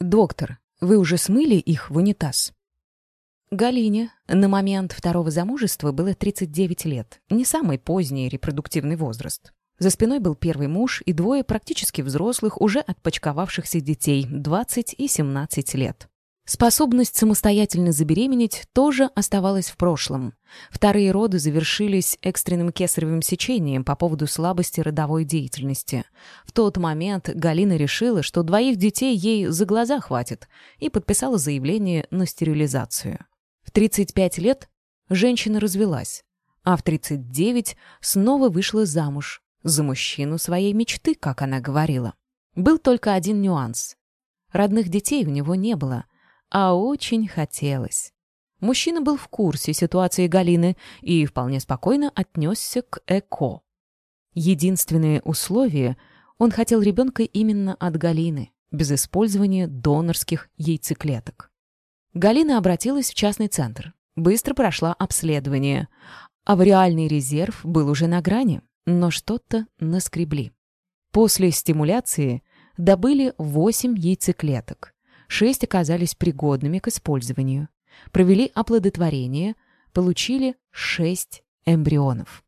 «Доктор, вы уже смыли их в унитаз?» Галине на момент второго замужества было 39 лет, не самый поздний репродуктивный возраст. За спиной был первый муж и двое практически взрослых, уже отпочковавшихся детей, 20 и 17 лет. Способность самостоятельно забеременеть тоже оставалась в прошлом. Вторые роды завершились экстренным кесаревым сечением по поводу слабости родовой деятельности. В тот момент Галина решила, что двоих детей ей за глаза хватит, и подписала заявление на стерилизацию. В 35 лет женщина развелась, а в 39 снова вышла замуж за мужчину своей мечты, как она говорила. Был только один нюанс. Родных детей у него не было, а очень хотелось. Мужчина был в курсе ситуации Галины и вполне спокойно отнесся к ЭКО. Единственное условие — он хотел ребенка именно от Галины, без использования донорских яйцеклеток. Галина обратилась в частный центр, быстро прошла обследование. Авариальный резерв был уже на грани, но что-то наскребли. После стимуляции добыли 8 яйцеклеток, Шесть оказались пригодными к использованию. Провели оплодотворение, получили шесть эмбрионов.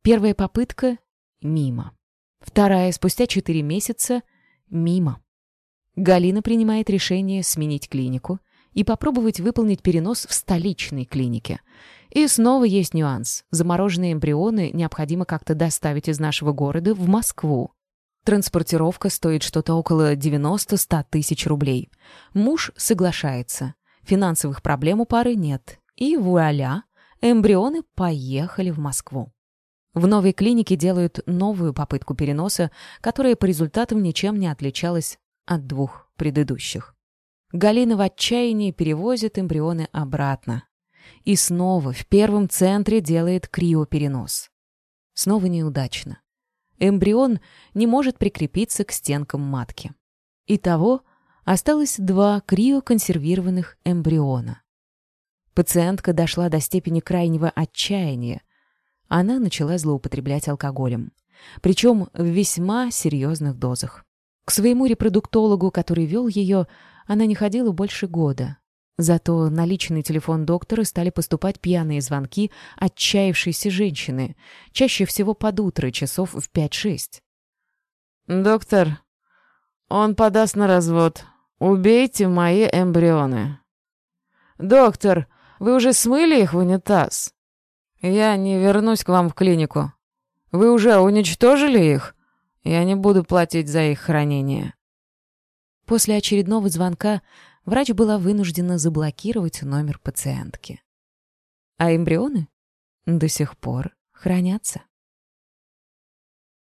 Первая попытка — мимо. Вторая спустя четыре месяца — мимо. Галина принимает решение сменить клинику и попробовать выполнить перенос в столичной клинике. И снова есть нюанс. Замороженные эмбрионы необходимо как-то доставить из нашего города в Москву. Транспортировка стоит что-то около 90-100 тысяч рублей. Муж соглашается. Финансовых проблем у пары нет. И вуаля, эмбрионы поехали в Москву. В новой клинике делают новую попытку переноса, которая по результатам ничем не отличалась от двух предыдущих. Галина в отчаянии перевозит эмбрионы обратно. И снова в первом центре делает криоперенос. Снова неудачно эмбрион не может прикрепиться к стенкам матки. Итого осталось два криоконсервированных эмбриона. Пациентка дошла до степени крайнего отчаяния. Она начала злоупотреблять алкоголем. Причем в весьма серьезных дозах. К своему репродуктологу, который вел ее, она не ходила больше года. Зато на личный телефон доктора стали поступать пьяные звонки отчаявшейся женщины, чаще всего под утро, часов в 5-6. «Доктор, он подаст на развод. Убейте мои эмбрионы». «Доктор, вы уже смыли их в унитаз?» «Я не вернусь к вам в клинику. Вы уже уничтожили их? Я не буду платить за их хранение». После очередного звонка врач была вынуждена заблокировать номер пациентки. А эмбрионы до сих пор хранятся.